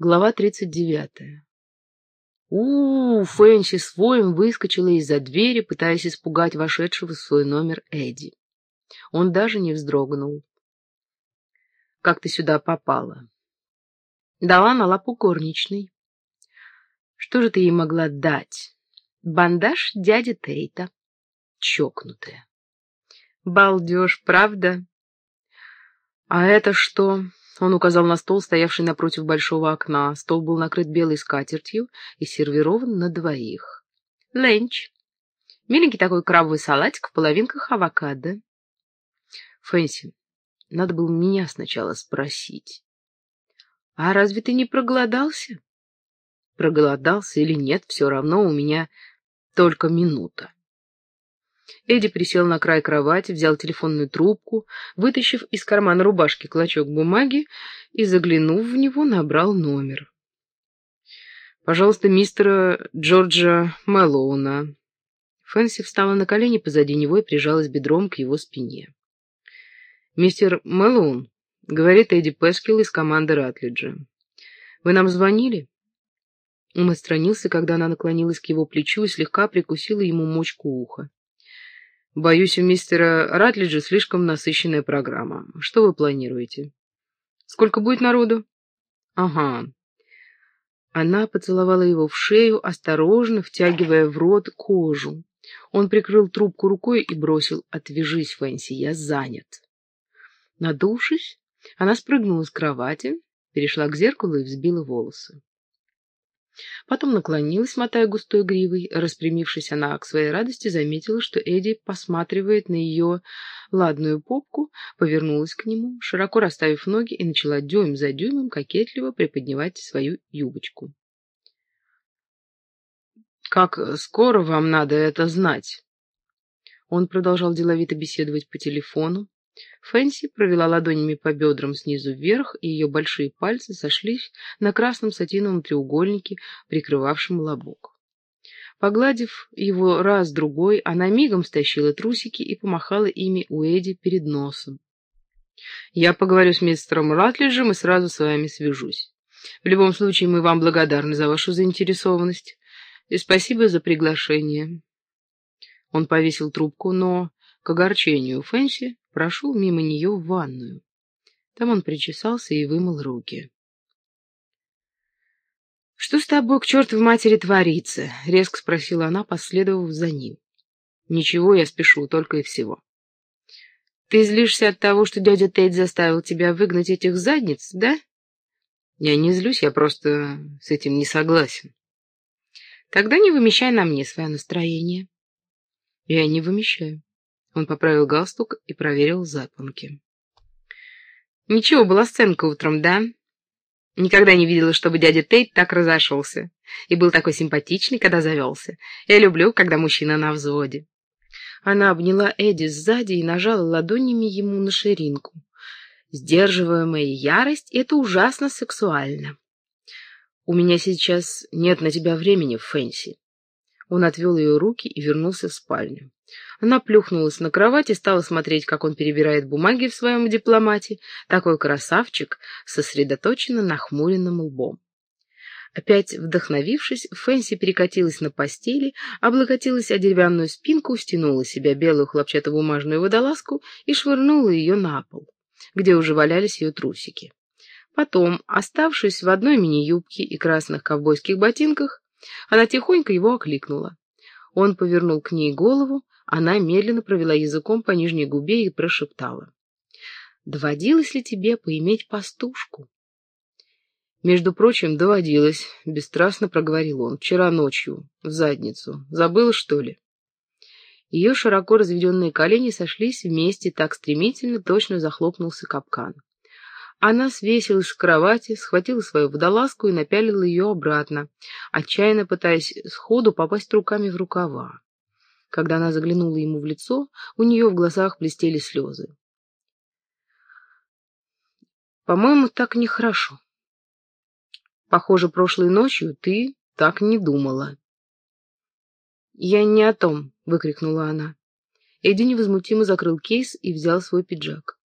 Глава тридцать девятая. У, -у, -у Фэнси с воем выскочила из-за двери, пытаясь испугать вошедшего в свой номер Эдди. Он даже не вздрогнул. «Как ты сюда попала?» «Дала на лапу горничной». «Что же ты ей могла дать?» «Бандаж дяди Тейта». «Чокнутая». «Балдеж, правда?» «А это что?» Он указал на стол, стоявший напротив большого окна. Стол был накрыт белой скатертью и сервирован на двоих. Ленч. Миленький такой крабовый салатик в половинках авокадо. Фэнси, надо было меня сначала спросить. А разве ты не проголодался? Проголодался или нет, все равно у меня только минута. Эдди присел на край кровати, взял телефонную трубку, вытащив из кармана рубашки клочок бумаги и, заглянув в него, набрал номер. «Пожалуйста, мистера Джорджа Мэллоуна». Фэнси встала на колени позади него и прижалась бедром к его спине. «Мистер Мэллоун», — говорит Эдди Пескил из команды Ратлиджа. «Вы нам звонили?» Он отстранился, когда она наклонилась к его плечу и слегка прикусила ему мочку уха. Боюсь, у мистера Ратлиджа слишком насыщенная программа. Что вы планируете? Сколько будет народу? Ага. Она поцеловала его в шею, осторожно втягивая в рот кожу. Он прикрыл трубку рукой и бросил «Отвяжись, Фэнси, я занят». Надувшись, она спрыгнула с кровати, перешла к зеркалу и взбила волосы. Потом наклонилась, мотая густой гривой. Распрямившись, она к своей радости заметила, что Эдди посматривает на ее ладную попку, повернулась к нему, широко расставив ноги, и начала дюйм за дюймом кокетливо приподнимать свою юбочку. «Как скоро вам надо это знать?» Он продолжал деловито беседовать по телефону, Фэнси провела ладонями по бедрам снизу вверх, и ее большие пальцы сошлись на красном сатиновом треугольнике, прикрывавшем лобок. Погладив его раз-другой, она мигом стащила трусики и помахала ими у Эдди перед носом. «Я поговорю с мистером Ратлиджем и сразу с вами свяжусь. В любом случае, мы вам благодарны за вашу заинтересованность и спасибо за приглашение». Он повесил трубку, но, к огорчению Фэнси, прошел мимо нее в ванную. Там он причесался и вымыл руки. «Что с тобой, к чертовой матери, творится?» — резко спросила она, последовав за ним. «Ничего, я спешу, только и всего». «Ты злишься от того, что дядя Тейт заставил тебя выгнать этих задниц, да?» «Я не злюсь, я просто с этим не согласен». «Тогда не вымещай на мне свое настроение». «Я не вымещаю. Он поправил галстук и проверил запонки. «Ничего, была сценка утром, да? Никогда не видела, чтобы дядя Тейт так разошелся. И был такой симпатичный, когда завелся. Я люблю, когда мужчина на взводе». Она обняла Эдди сзади и нажала ладонями ему на ширинку. «Сдерживаемая ярость — это ужасно сексуально. У меня сейчас нет на тебя времени, Фэнси». Он отвел ее руки и вернулся в спальню. Она плюхнулась на кровать и стала смотреть, как он перебирает бумаги в своем дипломате. Такой красавчик, сосредоточенно нахмуренным лбом. Опять вдохновившись, Фэнси перекатилась на постели, облокотилась о деревянную спинку, стянула себя белую хлопчатобумажную водолазку и швырнула ее на пол, где уже валялись ее трусики. Потом, оставшись в одной мини-юбке и красных ковбойских ботинках, она тихонько его окликнула. Он повернул к ней голову, она медленно провела языком по нижней губе и прошептала. «Доводилось ли тебе поиметь пастушку?» «Между прочим, доводилось», — бесстрастно проговорил он, — «вчера ночью, в задницу. Забыл, что ли?» Ее широко разведенные колени сошлись вместе так стремительно, точно захлопнулся капкан. Она свесилась с кровати, схватила свою водолазку и напялила ее обратно, отчаянно пытаясь сходу попасть руками в рукава. Когда она заглянула ему в лицо, у нее в глазах блестели слезы. «По-моему, так нехорошо. Похоже, прошлой ночью ты так не думала». «Я не о том», — выкрикнула она. Эдди невозмутимо закрыл кейс и взял свой пиджак.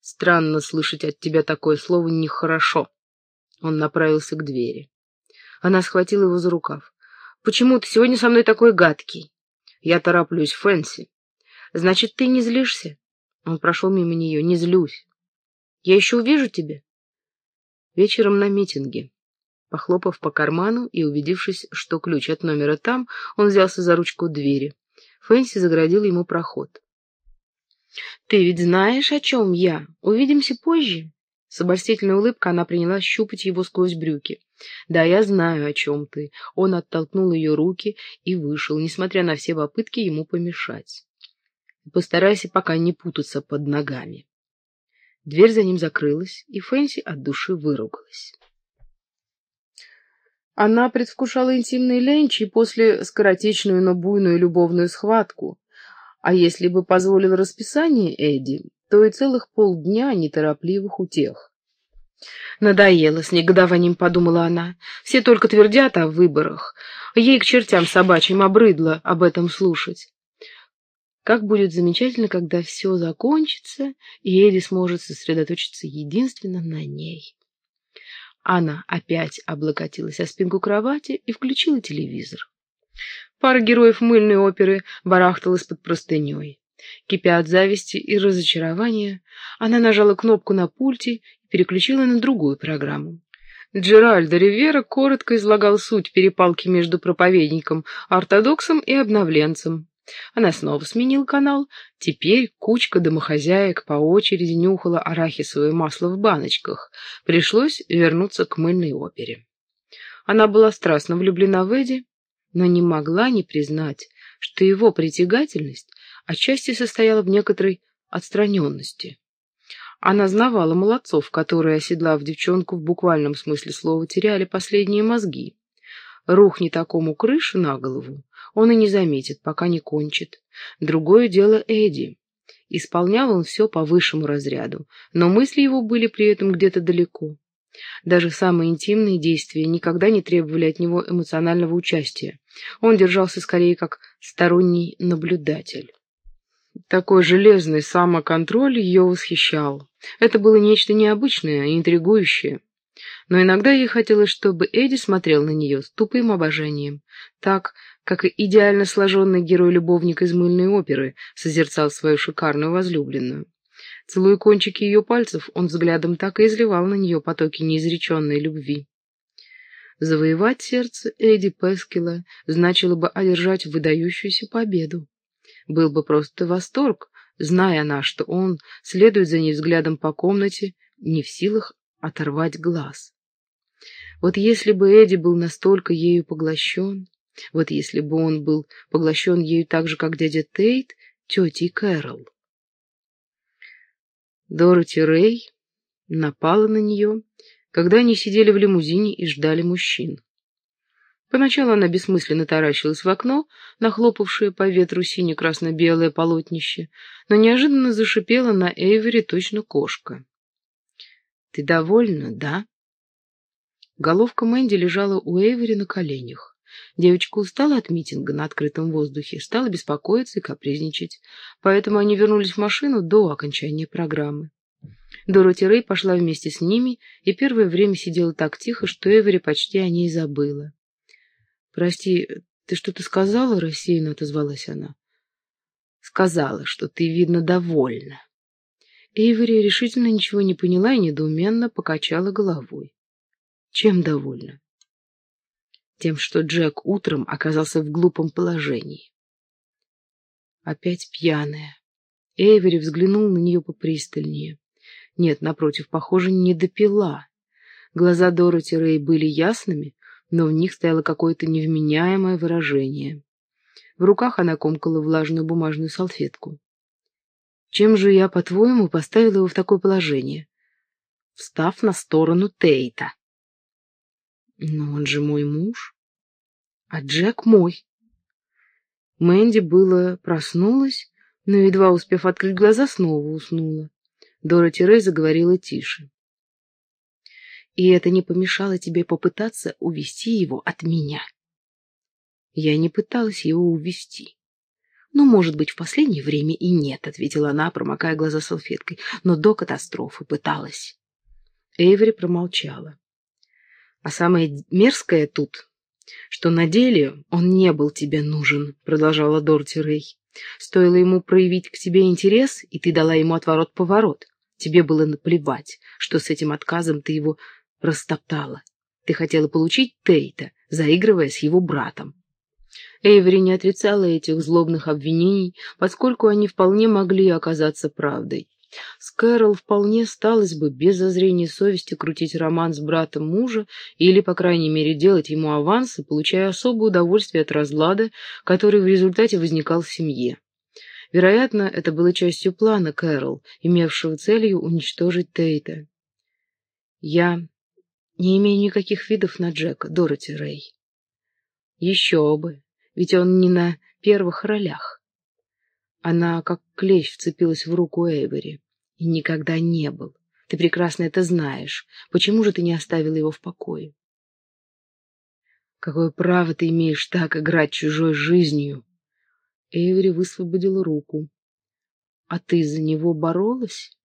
«Странно слышать от тебя такое слово «нехорошо». Он направился к двери. Она схватила его за рукав. «Почему ты сегодня со мной такой гадкий?» «Я тороплюсь, Фэнси». «Значит, ты не злишься?» Он прошел мимо нее. «Не злюсь. Я еще увижу тебя?» Вечером на митинге. Похлопав по карману и убедившись, что ключ от номера там, он взялся за ручку двери. Фэнси заградил ему проход. «Ты ведь знаешь, о чем я? Увидимся позже». С обольстительной улыбкой она принялась щупать его сквозь брюки. «Да, я знаю, о чем ты». Он оттолкнул ее руки и вышел, несмотря на все попытки ему помешать. «Постарайся пока не путаться под ногами». Дверь за ним закрылась, и Фэнси от души выругалась. Она предвкушала интимные ленчи после скоротечную, но буйную любовную схватку, а если бы позволил расписание Эдди, то и целых полдня неторопливых утех. Надоело, с негодованием подумала она. Все только твердят о выборах. Ей к чертям собачьим обрыдло об этом слушать. Как будет замечательно, когда все закончится, и Эдди сможет сосредоточиться единственно на ней. Она опять облокотилась о спинку кровати и включила телевизор. Пара героев мыльной оперы барахталась под простыней. Кипя от зависти и разочарования, она нажала кнопку на пульте и переключила на другую программу. Джеральдо Ривера коротко излагал суть перепалки между проповедником, ортодоксом и обновленцем. Она снова сменила канал. Теперь кучка домохозяек по очереди нюхала арахисовое масло в баночках. Пришлось вернуться к мыльной опере. Она была страстно влюблена в Эдди, но не могла не признать, что его притягательность отчасти состояла в некоторой отстраненности. Она знавала молодцов, которые, оседлав девчонку в буквальном смысле слова, теряли последние мозги. Рухни такому крышу на голову, он и не заметит, пока не кончит. Другое дело Эдди. Исполнял он все по высшему разряду, но мысли его были при этом где-то далеко. Даже самые интимные действия никогда не требовали от него эмоционального участия. Он держался скорее как сторонний наблюдатель. Такой железный самоконтроль ее восхищал. Это было нечто необычное и интригующее. Но иногда ей хотелось, чтобы Эдди смотрел на нее с тупым обожанием, так, как и идеально сложенный герой-любовник из мыльной оперы созерцал свою шикарную возлюбленную. Целуя кончики ее пальцев, он взглядом так и изливал на нее потоки неизреченной любви. Завоевать сердце Эдди Пескила значило бы одержать выдающуюся победу. Был бы просто восторг, зная она, что он следует за ней взглядом по комнате, не в силах оторвать глаз. Вот если бы Эдди был настолько ею поглощен, вот если бы он был поглощен ею так же, как дядя Тейт, тетей Кэрол. Дороти Рэй напала на нее, когда они сидели в лимузине и ждали мужчин. Поначалу она бессмысленно таращилась в окно, нахлопавшее по ветру сине-красно-белое полотнище, но неожиданно зашипела на Эйвери точно кошка. «Ты довольна, да?» Головка Мэнди лежала у Эйвери на коленях. Девочка устала от митинга на открытом воздухе, стала беспокоиться и капризничать, поэтому они вернулись в машину до окончания программы. Дороти Рэй пошла вместе с ними и первое время сидела так тихо, что Эвери почти о ней забыла. «Прости, ты что-то сказала?» — рассеянно отозвалась она. «Сказала, что ты, видно, довольна». Эйвери решительно ничего не поняла и недоуменно покачала головой. «Чем довольна?» тем, что Джек утром оказался в глупом положении. Опять пьяная. Эйвери взглянул на нее попристальнее. Нет, напротив, похоже, не допила. Глаза Дороти Рэй были ясными, но в них стояло какое-то невменяемое выражение. В руках она комкала влажную бумажную салфетку. «Чем же я, по-твоему, поставила его в такое положение?» «Встав на сторону Тейта». Но он же мой муж. А Джек мой. Мэнди было проснулась, но, едва успев открыть глаза, снова уснула. Дороти Рэй заговорила тише. И это не помешало тебе попытаться увести его от меня. Я не пыталась его увести. Ну, может быть, в последнее время и нет, ответила она, промокая глаза салфеткой, но до катастрофы пыталась. Эйвери промолчала. А самое мерзкое тут, что на деле он не был тебе нужен, продолжала Дороти Рэй. Стоило ему проявить к тебе интерес, и ты дала ему отворот-поворот. Тебе было наплевать, что с этим отказом ты его растоптала. Ты хотела получить Тейта, заигрывая с его братом. Эйвери не отрицала этих злобных обвинений, поскольку они вполне могли оказаться правдой. С вполне сталось бы без зазрения совести крутить роман с братом мужа или, по крайней мере, делать ему авансы, получая особое удовольствие от разлада, который в результате возникал в семье. Вероятно, это было частью плана Кэрол, имевшего целью уничтожить Тейта. «Я не имею никаких видов на Джека, Дороти Рэй». «Еще бы, ведь он не на первых ролях». Она, как клещ, вцепилась в руку Эйвери. И никогда не был. Ты прекрасно это знаешь. Почему же ты не оставила его в покое? Какое право ты имеешь так играть чужой жизнью? Эйвери высвободила руку. А ты за него боролась?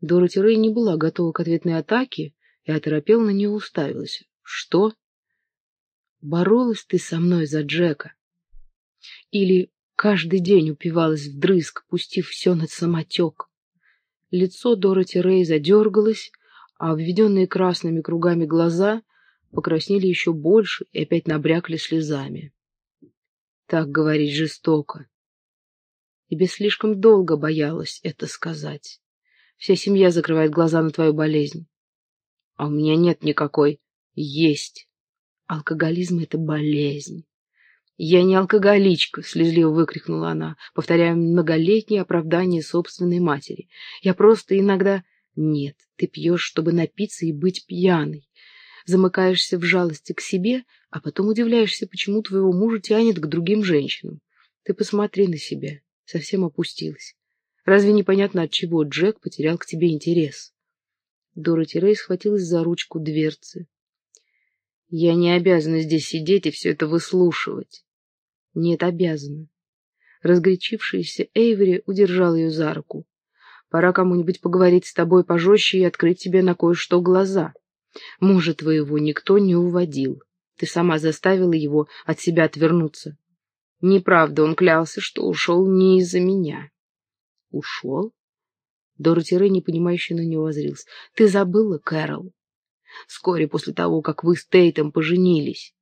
Дороти Рэй не была готова к ответной атаке и оторопел на нее уставилась. Что? Боролась ты со мной за Джека? Или Каждый день упивалась вдрызг, пустив все на самотек. Лицо Дороти Рэй задергалось, а обведенные красными кругами глаза покраснели еще больше и опять набрякли слезами. Так говорить жестоко. Тебе слишком долго боялась это сказать. Вся семья закрывает глаза на твою болезнь. А у меня нет никакой. Есть. Алкоголизм — это болезнь. «Я не алкоголичка», — слезливо выкрикнула она, повторяя многолетнее оправдание собственной матери. «Я просто иногда...» «Нет, ты пьешь, чтобы напиться и быть пьяной. Замыкаешься в жалости к себе, а потом удивляешься, почему твоего мужа тянет к другим женщинам. Ты посмотри на себя, совсем опустилась. Разве непонятно, от чего Джек потерял к тебе интерес?» Дороти Рэй схватилась за ручку дверцы. «Я не обязана здесь сидеть и все это выслушивать. Нет, обязана. Разгорячившаяся Эйвери удержал ее за руку. Пора кому-нибудь поговорить с тобой пожестче и открыть тебе на кое-что глаза. Мужа твоего никто не уводил. Ты сама заставила его от себя отвернуться. Неправда, он клялся, что ушел не из-за меня. Ушел? Дороти Рэй, непонимающе на него возрился. Ты забыла, Кэрол? Вскоре после того, как вы с Тейтом поженились.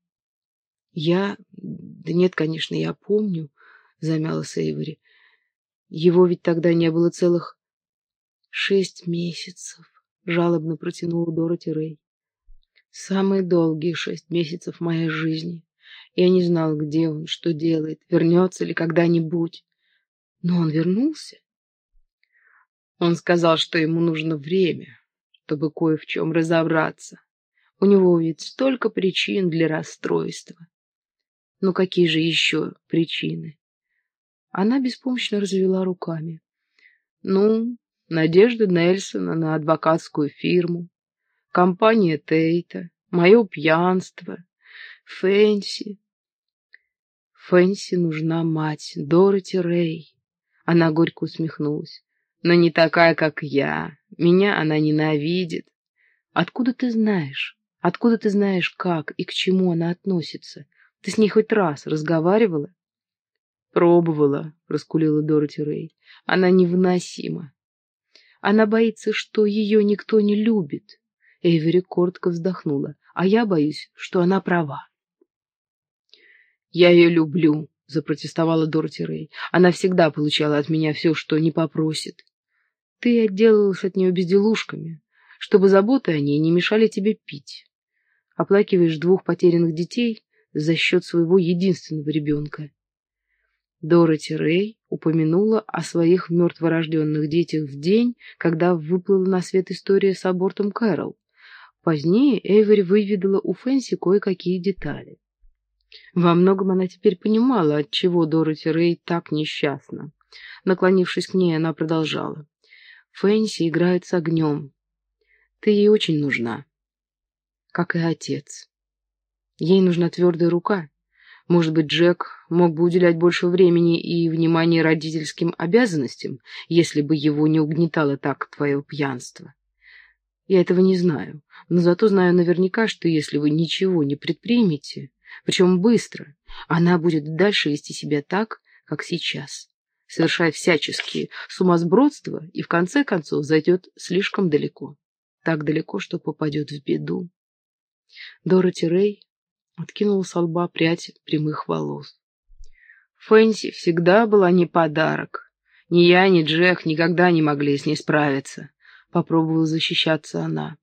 Я... Да нет, конечно, я помню, замялась Эйвори. Его ведь тогда не было целых шесть месяцев, жалобно протянула Дороти Рэй. Самые долгие шесть месяцев моей жизни. Я не знал, где он, что делает, вернется ли когда-нибудь. Но он вернулся. Он сказал, что ему нужно время, чтобы кое в чем разобраться. У него ведь столько причин для расстройства. Но какие же еще причины? Она беспомощно развела руками. Ну, надежда Нельсона на адвокатскую фирму, компания Тейта, мое пьянство, Фэнси. Фэнси нужна мать, Дороти Рэй. Она горько усмехнулась. Но не такая, как я. Меня она ненавидит. Откуда ты знаешь? Откуда ты знаешь, как и к чему она относится? Ты с ней хоть раз разговаривала? Пробовала, раскулила Дороти Рэй. Она невыносима. Она боится, что ее никто не любит. Эйвери коротко вздохнула. А я боюсь, что она права. Я ее люблю, запротестовала Дороти Рэй. Она всегда получала от меня все, что не попросит. Ты отделалась от нее безделушками, чтобы заботы о ней не мешали тебе пить. Оплакиваешь двух потерянных детей, за счет своего единственного ребенка. Дороти Рэй упомянула о своих мертворожденных детях в день, когда выплыла на свет история с абортом Кэрол. Позднее Эйвери выведала у Фэнси кое-какие детали. Во многом она теперь понимала, отчего Дороти Рэй так несчастна. Наклонившись к ней, она продолжала. «Фэнси играет с огнем. Ты ей очень нужна, как и отец. Ей нужна твердая рука. Может быть, Джек мог бы уделять больше времени и внимания родительским обязанностям, если бы его не угнетало так твое пьянство. Я этого не знаю, но зато знаю наверняка, что если вы ничего не предпримете, причем быстро, она будет дальше вести себя так, как сейчас, совершая всяческие сумасбродства и в конце концов зайдет слишком далеко. Так далеко, что попадет в беду. Дороти Рэй откинула с лба прядь прямых волос. Фэнси всегда была не подарок. Ни я, ни Джек никогда не могли с ней справиться. Попробовала защищаться она.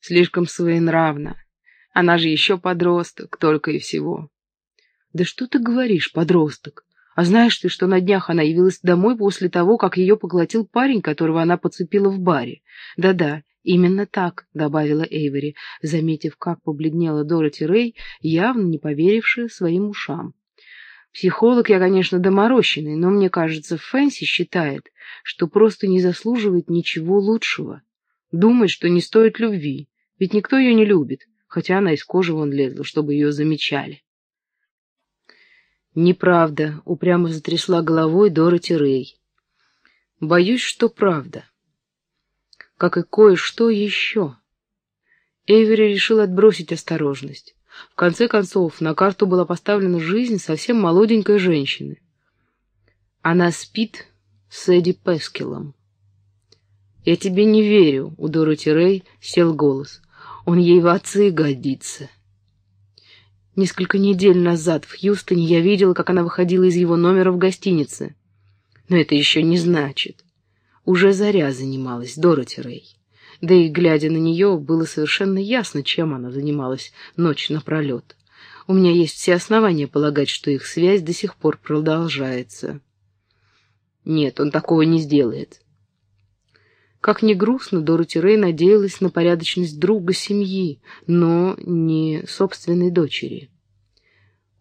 Слишком своенравна. Она же еще подросток, только и всего. Да что ты говоришь, подросток? А знаешь ты, что на днях она явилась домой после того, как ее поглотил парень, которого она подцепила в баре? Да-да, именно так, добавила Эйвери, заметив, как побледнела Дороти Рэй, явно не поверившая своим ушам. Психолог я, конечно, доморощенный, но мне кажется, Фэнси считает, что просто не заслуживает ничего лучшего. Думает, что не стоит любви, ведь никто ее не любит, хотя она из кожи вон лезла, чтобы ее замечали. Неправда, упрямо затрясла головой Дороти Рэй. Боюсь, что правда. Как и кое-что еще. Эйвери решил отбросить осторожность. В конце концов, на карту была поставлена жизнь совсем молоденькой женщины. Она спит с Эдди Пескелом. «Я тебе не верю», — у Дороти Рэй сел голос. «Он ей в отцы годится». Несколько недель назад в Хьюстоне я видела, как она выходила из его номера в гостинице. Но это еще не значит. Уже заря занималась Дороти Рэй. Да и, глядя на нее, было совершенно ясно, чем она занималась ночь напролет. У меня есть все основания полагать, что их связь до сих пор продолжается. Нет, он такого не сделает. Как ни грустно, Дороти Рэй надеялась на порядочность друга семьи, но не собственной дочери.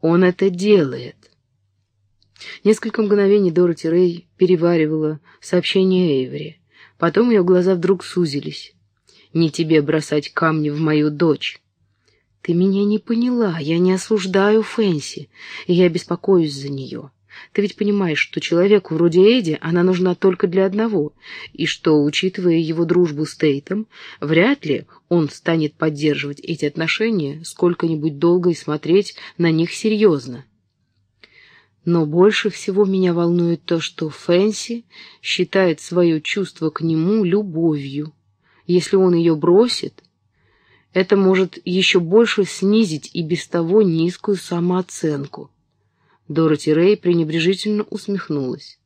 Он это делает. Несколько мгновений Дороти Рэй переваривала сообщение Эйвери. Потом ее глаза вдруг сузились. «Не тебе бросать камни в мою дочь». «Ты меня не поняла. Я не осуждаю Фэнси, и я беспокоюсь за нее. Ты ведь понимаешь, что человеку вроде Эдди она нужна только для одного, и что, учитывая его дружбу с Тейтом, вряд ли он станет поддерживать эти отношения сколько-нибудь долго и смотреть на них серьезно. Но больше всего меня волнует то, что Фэнси считает свое чувство к нему любовью. Если он ее бросит, это может еще больше снизить и без того низкую самооценку. Дороти Рэй пренебрежительно усмехнулась.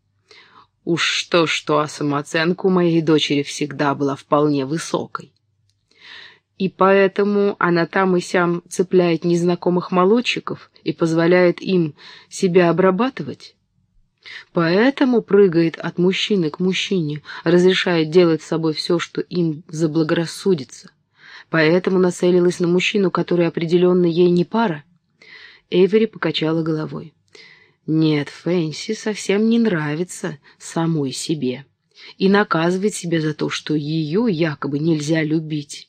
Уж что-что, а самооценка моей дочери всегда была вполне высокой. И поэтому она там и сям цепляет незнакомых молодчиков и позволяет им себя обрабатывать. Поэтому прыгает от мужчины к мужчине, разрешает делать с собой все, что им заблагорассудится. Поэтому нацелилась на мужчину, который определенно ей не пара. Эйвери покачала головой. Нет, Фэнси совсем не нравится самой себе и наказывает себя за то, что ее якобы нельзя любить.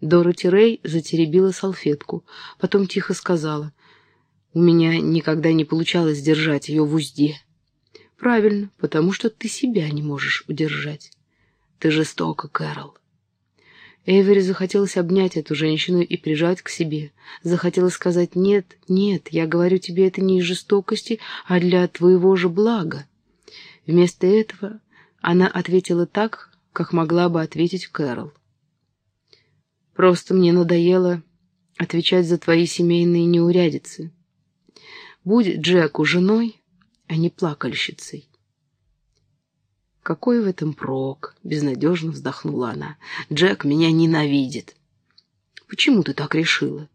Дороти Рэй затеребила салфетку, потом тихо сказала, «У меня никогда не получалось держать ее в узде». «Правильно, потому что ты себя не можешь удержать. Ты жестока, Кэрол. Эйвери захотелось обнять эту женщину и прижать к себе. Захотелось сказать «нет, нет, я говорю тебе это не из жестокости, а для твоего же блага». Вместо этого она ответила так, как могла бы ответить Кэрол. «Просто мне надоело отвечать за твои семейные неурядицы. Будь Джеку женой, а не плакальщицей. «Какой в этом прок?» — безнадежно вздохнула она. «Джек меня ненавидит». «Почему ты так решила?»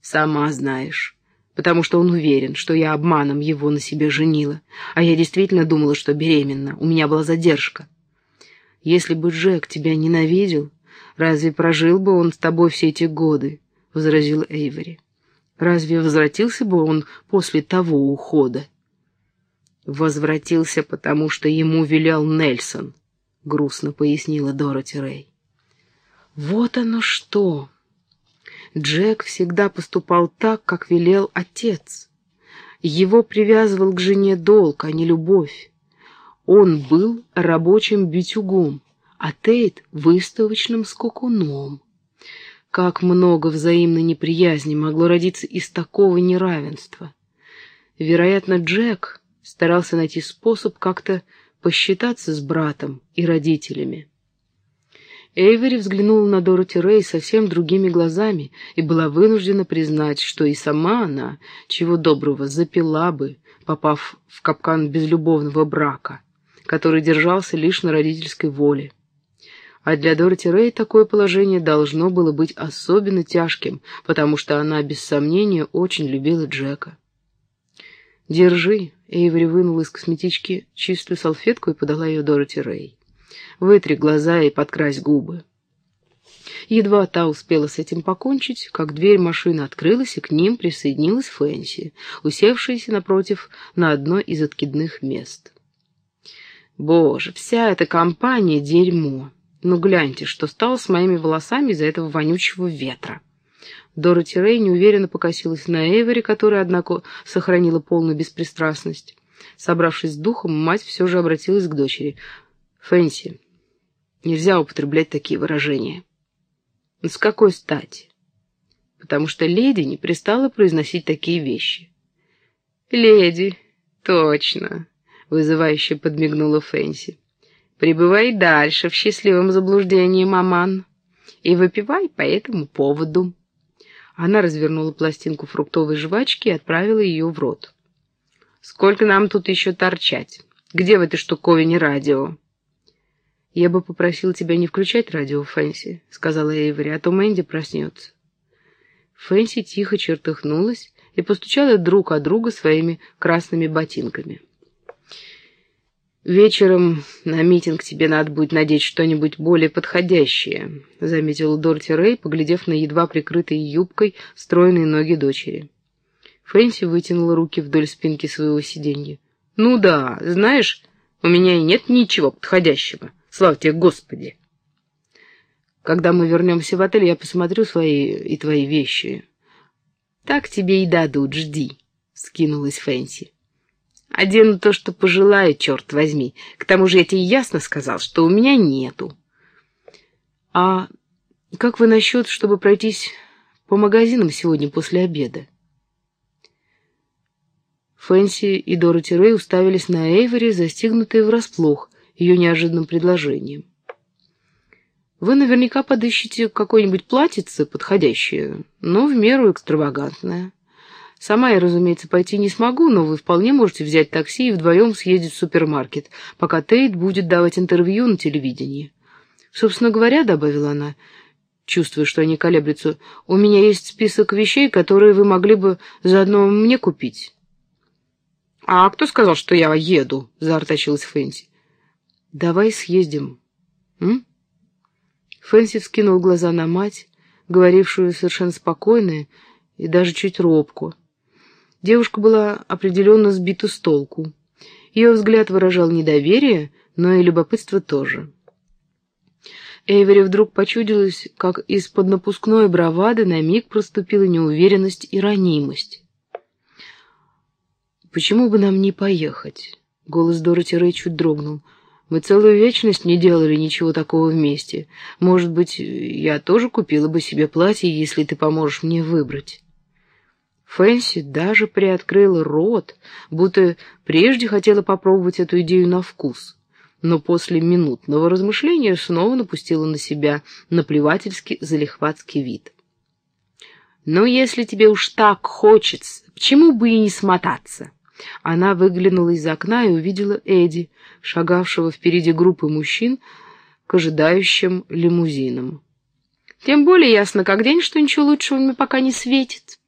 «Сама знаешь. Потому что он уверен, что я обманом его на себе женила. А я действительно думала, что беременна. У меня была задержка. Если бы Джек тебя ненавидел, разве прожил бы он с тобой все эти годы?» — возразил Эйвери. «Разве возвратился бы он после того ухода?» Возвратился, потому что ему велел Нельсон, — грустно пояснила Дороти Рэй. Вот оно что! Джек всегда поступал так, как велел отец. Его привязывал к жене долг, а не любовь. Он был рабочим битюгом, а Тейт — выставочным скокуном. Как много взаимной неприязни могло родиться из такого неравенства. Вероятно, Джек старался найти способ как-то посчитаться с братом и родителями. Эйвери взглянула на Дороти Рэй совсем другими глазами и была вынуждена признать, что и сама она, чего доброго, запила бы, попав в капкан безлюбовного брака, который держался лишь на родительской воле. А для Дороти Рэй такое положение должно было быть особенно тяжким, потому что она, без сомнения, очень любила Джека. «Держи», — Эйвери вынула из косметички чистую салфетку и подала ее Дороти Рэй. Вытри глаза и подкрась губы. Едва та успела с этим покончить, как дверь машины открылась, и к ним присоединилась Фэнси, усевшаяся напротив на одно из откидных мест. «Боже, вся эта компания — дерьмо! Ну гляньте, что стало с моими волосами из-за этого вонючего ветра!» Дороти Рэй неуверенно покосилась на Эйвери, которая, однако, сохранила полную беспристрастность. Собравшись с духом, мать все же обратилась к дочери. Фэнси, нельзя употреблять такие выражения. Но с какой стати? Потому что леди не пристала произносить такие вещи. Леди, точно, вызывающе подмигнула Фэнси. Пребывай дальше в счастливом заблуждении, маман, и выпивай по этому поводу. Она развернула пластинку фруктовой жвачки и отправила ее в рот. «Сколько нам тут еще торчать? Где в этой штуковине радио?» «Я бы попросил тебя не включать радио, Фэнси», — сказала Эйвори, — «а то Мэнди проснется». Фэнси тихо чертыхнулась и постучала друг о друга своими красными ботинками. «Вечером на митинг тебе надо будет надеть что-нибудь более подходящее», — заметил Дорти Рэй, поглядев на едва прикрытые юбкой стройные ноги дочери. Фэнси вытянула руки вдоль спинки своего сиденья. «Ну да, знаешь, у меня и нет ничего подходящего». Слава тебе, Господи! Когда мы вернемся в отель, я посмотрю свои и твои вещи. Так тебе и дадут, жди, — скинулась Фэнси. Одену то, что пожелаю, черт возьми. К тому же я тебе ясно сказал, что у меня нету. А как вы насчет, чтобы пройтись по магазинам сегодня после обеда? Фэнси и Дороти Рэй уставились на Эйвори, застигнутые врасплох, ее неожиданным предложением. Вы наверняка подыщете какое-нибудь платьице подходящее, но в меру экстравагантное. Сама я, разумеется, пойти не смогу, но вы вполне можете взять такси и вдвоем съездить в супермаркет, пока Тейт будет давать интервью на телевидении. Собственно говоря, добавила она, чувствуя, что они колеблются, у меня есть список вещей, которые вы могли бы заодно мне купить. «А кто сказал, что я еду?» — заортачилась Фэнси. Давай съездим, м? Фэнси вскинул глаза на мать, говорившую совершенно спокойно и даже чуть робко. Девушка была определенно сбита с толку. Ее взгляд выражал недоверие, но и любопытство тоже. Эйвери вдруг почудилась, как из-под напускной бравады на миг проступила неуверенность и ранимость. «Почему бы нам не поехать?» Голос Дороти Рэй чуть дрогнул. Мы целую вечность не делали ничего такого вместе. Может быть, я тоже купила бы себе платье, если ты поможешь мне выбрать». Фэнси даже приоткрыла рот, будто прежде хотела попробовать эту идею на вкус, но после минутного размышления снова напустила на себя наплевательски залихватский вид. «Ну, если тебе уж так хочется, почему бы и не смотаться?» Она выглянула из окна и увидела Эдди, шагавшего впереди группы мужчин к ожидающим лимузинам. «Тем более ясно как день, что ничего лучшего мне пока не светит».